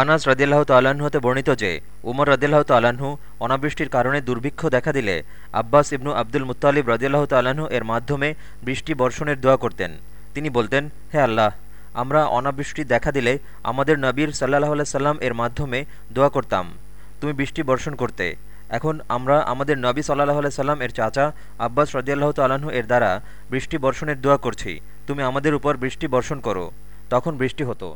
আনাস রদিল্লাহ তাল্লাহ্ন হতে বর্ণিত যে, উমর রদিল্লাহ তাল্লাহ্ন অনাবৃষ্টির কারণে দুর্ভিক্ষ দেখা দিলে আব্বাস ইবনু আব্দুল মুতালিব রদিল্লাহ তাল্লাহ্ন এর মাধ্যমে বৃষ্টি বর্ষণের দোয়া করতেন। তিনি বলতেন, হে আল্লাহ, আমরা অনাবৃষ্টি দেখা দিলে আমাদের নবীর সাল্লাহ সাল্লাম এর মাধ্যমে দোয়া করতাম। তুমি বৃষ্টি বর্ষণ করতে। এখন আমরা আমাদের নবী সাল্লাহ সাল্লাম এর চাচা আব্বাস রদিয়াল্লাহ তাল্লাহ্ন এর দ্বারা বৃষ্টি বর্ষণের দোয়া করছি। তুমি আমাদের উপর বৃষ্টি বর্ষণ করো। তখন বৃষ্টি হতো।